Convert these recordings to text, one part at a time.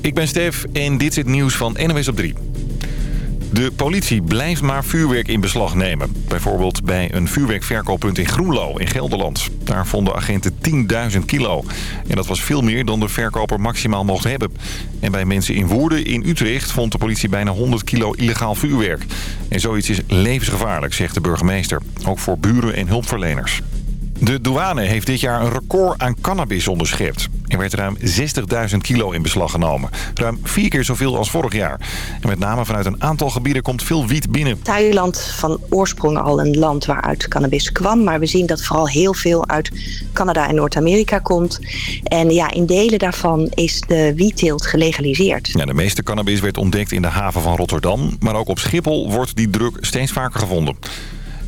Ik ben Stef en dit is het nieuws van NWS op 3. De politie blijft maar vuurwerk in beslag nemen. Bijvoorbeeld bij een vuurwerkverkooppunt in Groenlo in Gelderland. Daar vonden agenten 10.000 kilo. En dat was veel meer dan de verkoper maximaal mocht hebben. En bij mensen in Woerden in Utrecht vond de politie bijna 100 kilo illegaal vuurwerk. En zoiets is levensgevaarlijk, zegt de burgemeester. Ook voor buren en hulpverleners. De douane heeft dit jaar een record aan cannabis onderschept. Er werd ruim 60.000 kilo in beslag genomen. Ruim vier keer zoveel als vorig jaar. En met name vanuit een aantal gebieden komt veel wiet binnen. Thailand van oorsprong al een land waaruit cannabis kwam. Maar we zien dat vooral heel veel uit Canada en Noord-Amerika komt. En ja, in delen daarvan is de wietteelt gelegaliseerd. Ja, de meeste cannabis werd ontdekt in de haven van Rotterdam. Maar ook op Schiphol wordt die druk steeds vaker gevonden.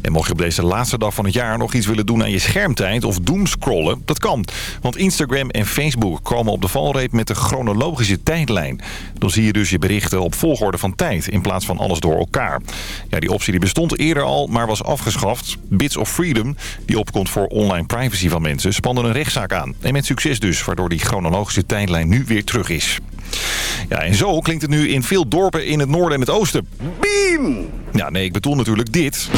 En mocht je op deze laatste dag van het jaar nog iets willen doen aan je schermtijd of doomscrollen, dat kan. Want Instagram en Facebook komen op de valreep met de chronologische tijdlijn. Dan zie je dus je berichten op volgorde van tijd in plaats van alles door elkaar. Ja, die optie die bestond eerder al, maar was afgeschaft. Bits of Freedom, die opkomt voor online privacy van mensen, spannen een rechtszaak aan. En met succes dus, waardoor die chronologische tijdlijn nu weer terug is. Ja, en zo klinkt het nu in veel dorpen in het noorden en het oosten. Beam! Ja, nee, ik bedoel natuurlijk dit.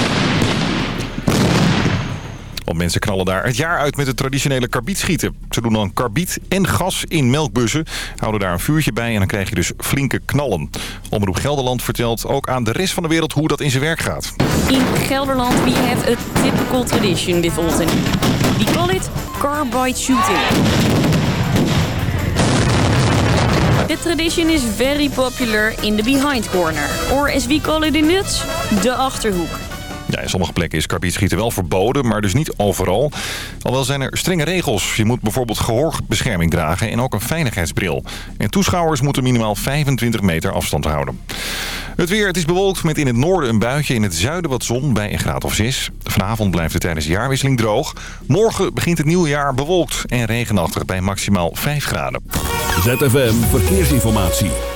Want mensen knallen daar het jaar uit met het traditionele karbietschieten. Ze doen dan karbiet en gas in melkbussen, houden daar een vuurtje bij en dan krijg je dus flinke knallen. Omroep Gelderland vertelt ook aan de rest van de wereld hoe dat in zijn werk gaat. In Gelderland we have a typical tradition with autumn. We call it carbide shooting. The tradition is very popular in the behind corner. Or as we call it in Dutch, de Achterhoek. Ja, in sommige plekken is karbietschieten wel verboden, maar dus niet overal. Alwel zijn er strenge regels. Je moet bijvoorbeeld gehoorbescherming dragen en ook een veiligheidsbril. En toeschouwers moeten minimaal 25 meter afstand houden. Het weer, het is bewolkt met in het noorden een buitje, in het zuiden wat zon bij een graad of 6. Vanavond blijft het tijdens de jaarwisseling droog. Morgen begint het nieuwe jaar bewolkt en regenachtig bij maximaal 5 graden. ZFM Verkeersinformatie.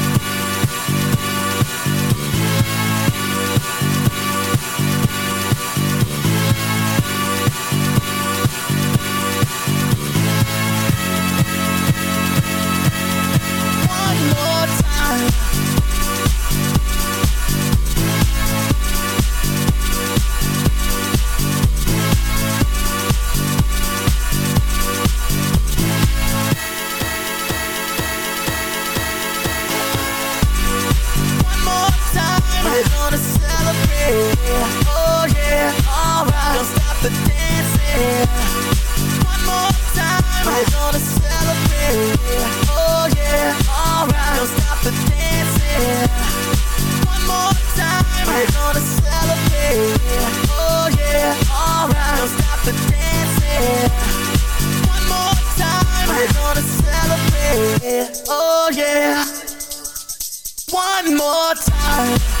More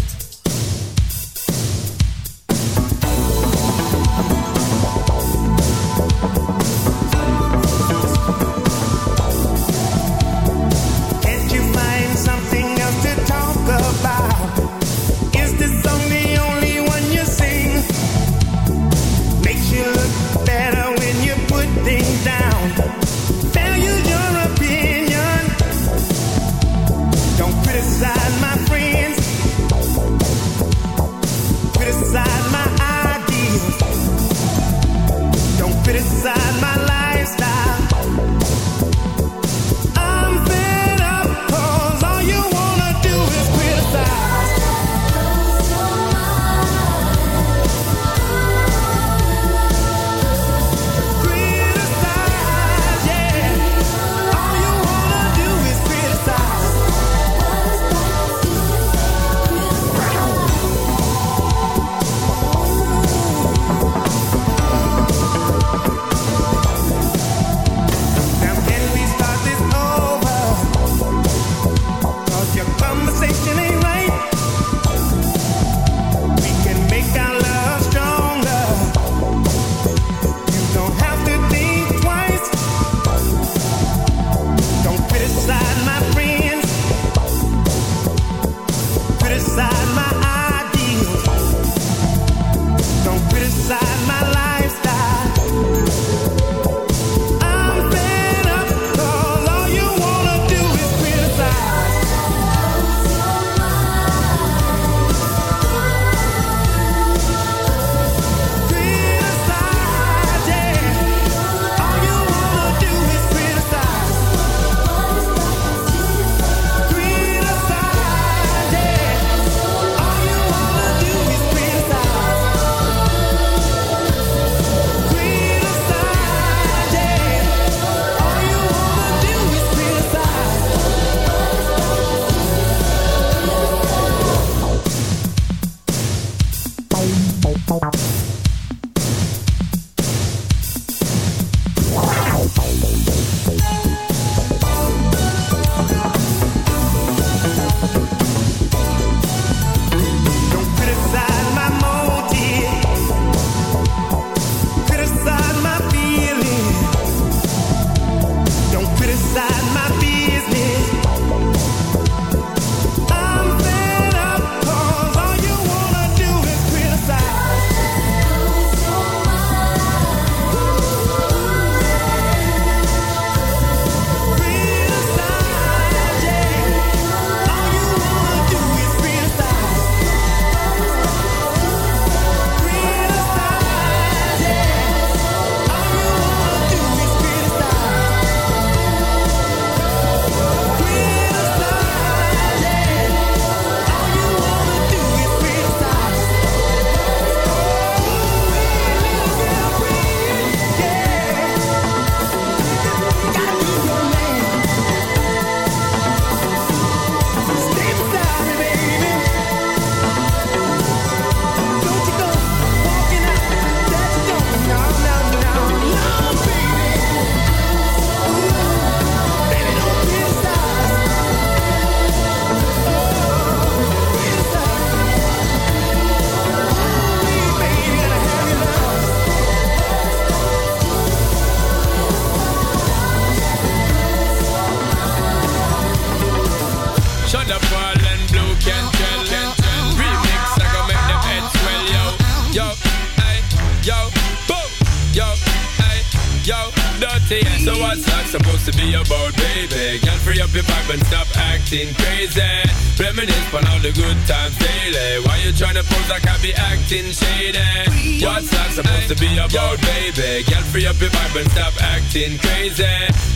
Be acting shady? What's that supposed to be about, baby? Girl, free up your vibe and stop acting crazy.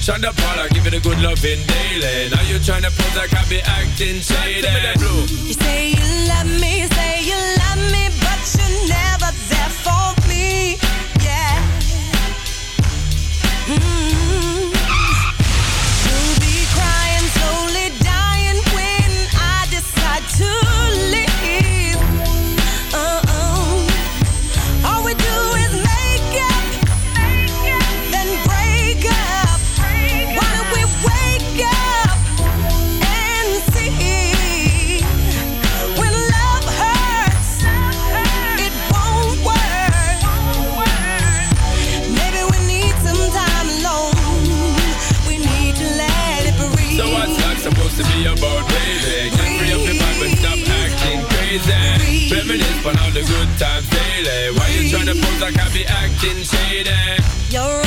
Shonda Paula, give it a good loving daily. Now you tryna pose like I be acting shady. You say you love me, say you love me, but you're never there for me. Yeah. Mm. Why you tryna pose like I be acting shady? You're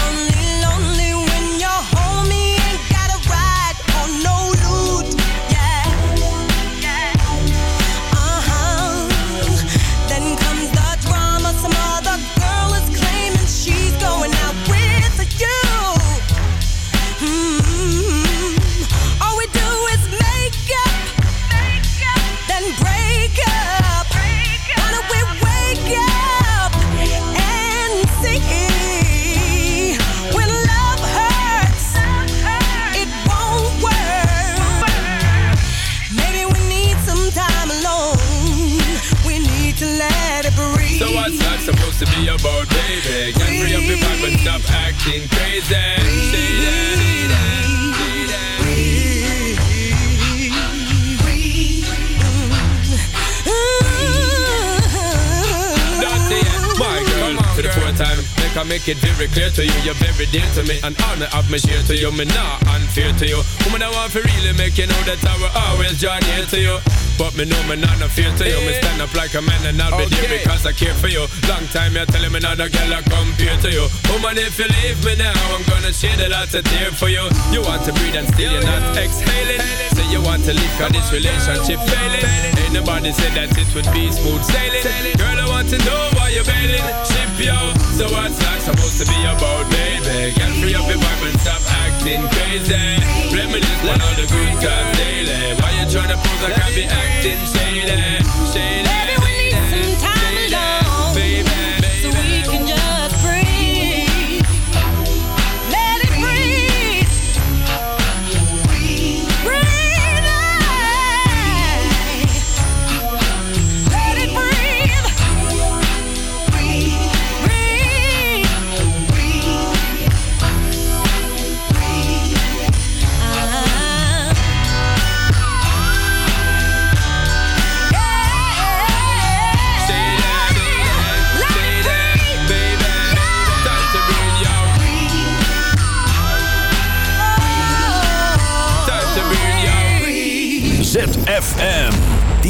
time. Make I make it very clear to you, you're very dear to me. An honor of me share to you, me not unfair to you. Woman, I want to really make you know that I will always join here to you. But me know me not no fear to you. Me stand up like a man and I'll be there because I care for you. Long time you're telling me not a girl I compare to you. Woman, if you leave me now, I'm gonna shed a lot of tear for you. You want to breathe and still you're not exhaling. Say you want to leave cause this relationship failing. Ain't nobody said that it would be smooth sailing. Girl, want to know why you're bailing. Ship yo. So what's that supposed to be about, baby? Get free up your vibe and stop acting crazy. Reminisce on all the good times daily. Why you tryna pose like I be acting shady? Shady. Maybe we need some time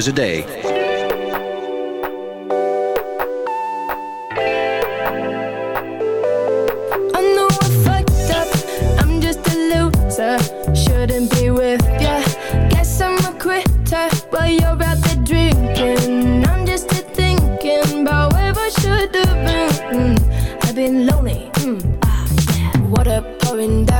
Hours a day. I know I fucked up. I'm just a loser. Shouldn't be with ya. Guess I'm a quitter while you're out there drinking. I'm just here thinking about where I should have been. I've been lonely. Mm, ah, yeah. Water pouring down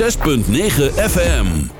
6.9 FM.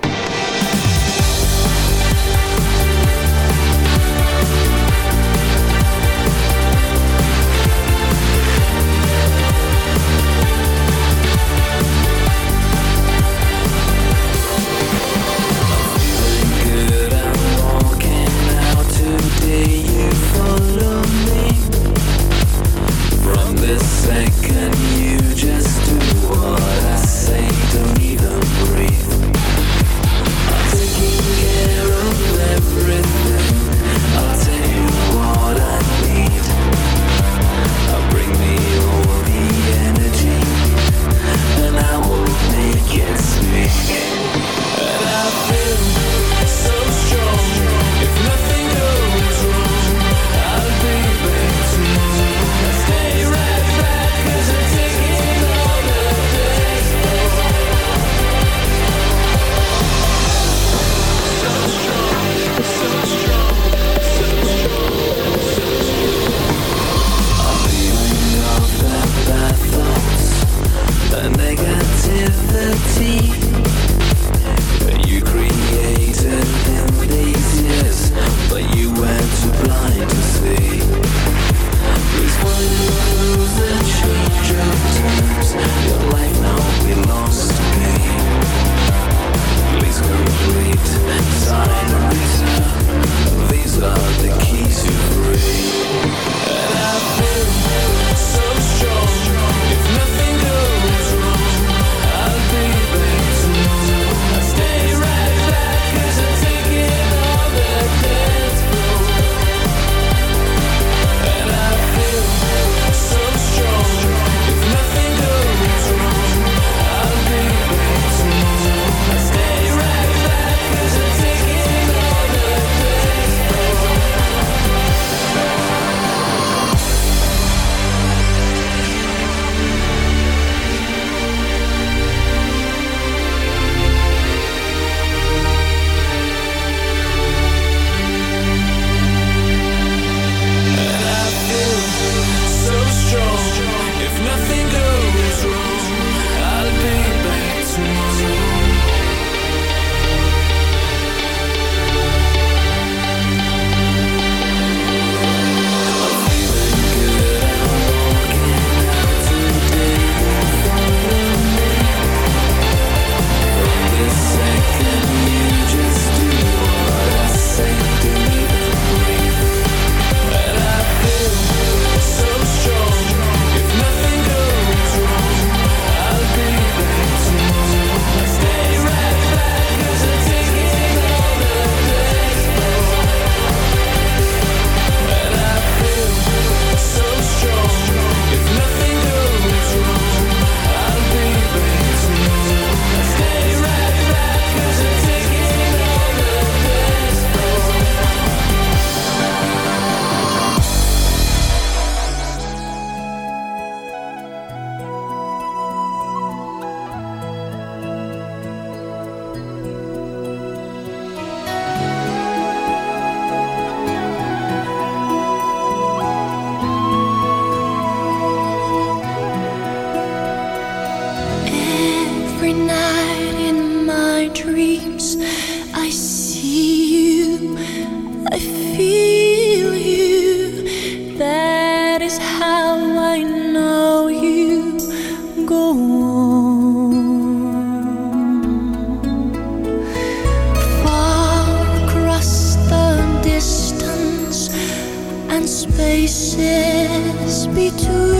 Spaces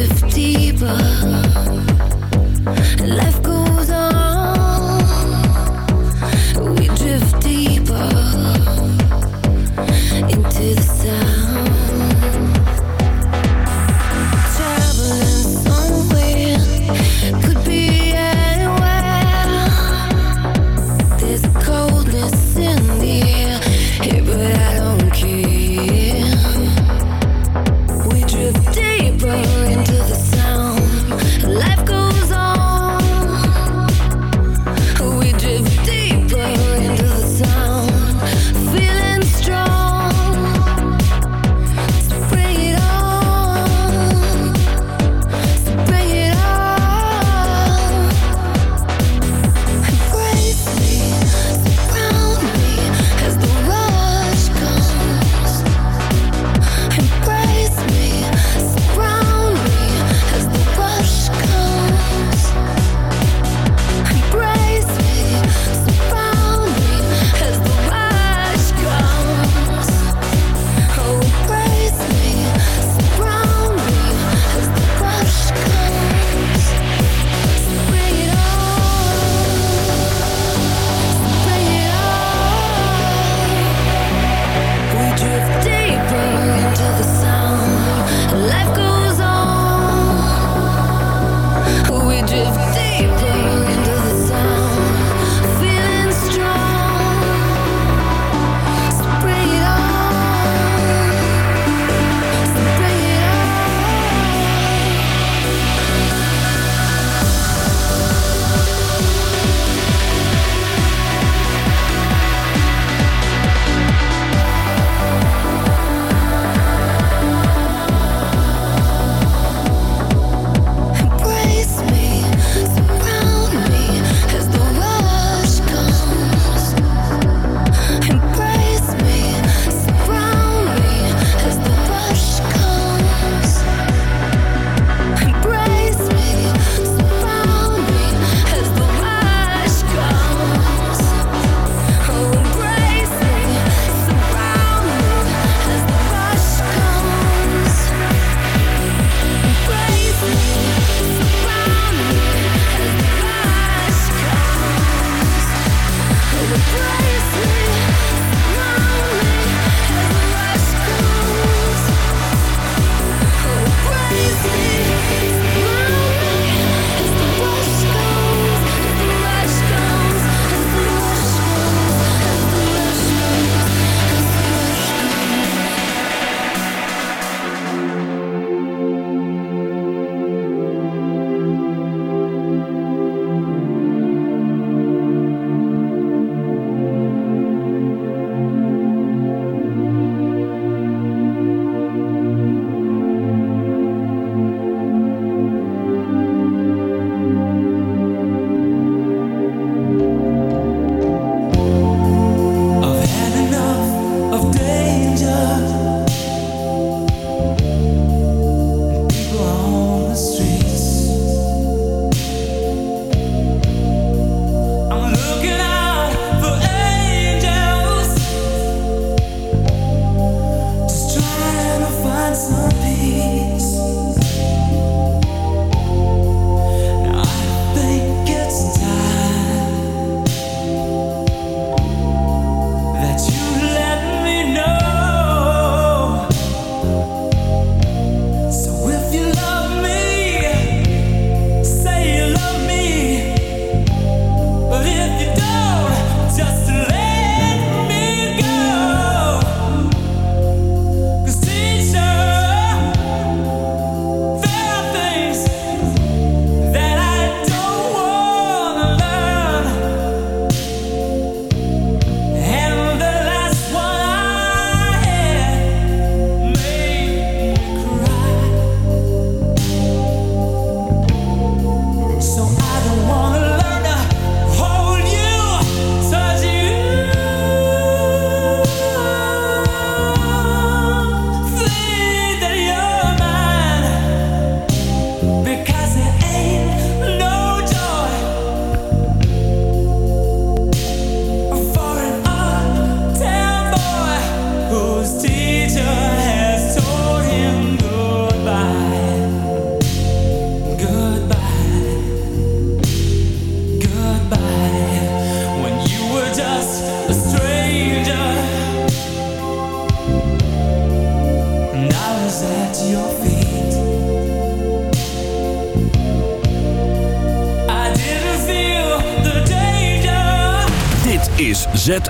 drift deeper. Life goes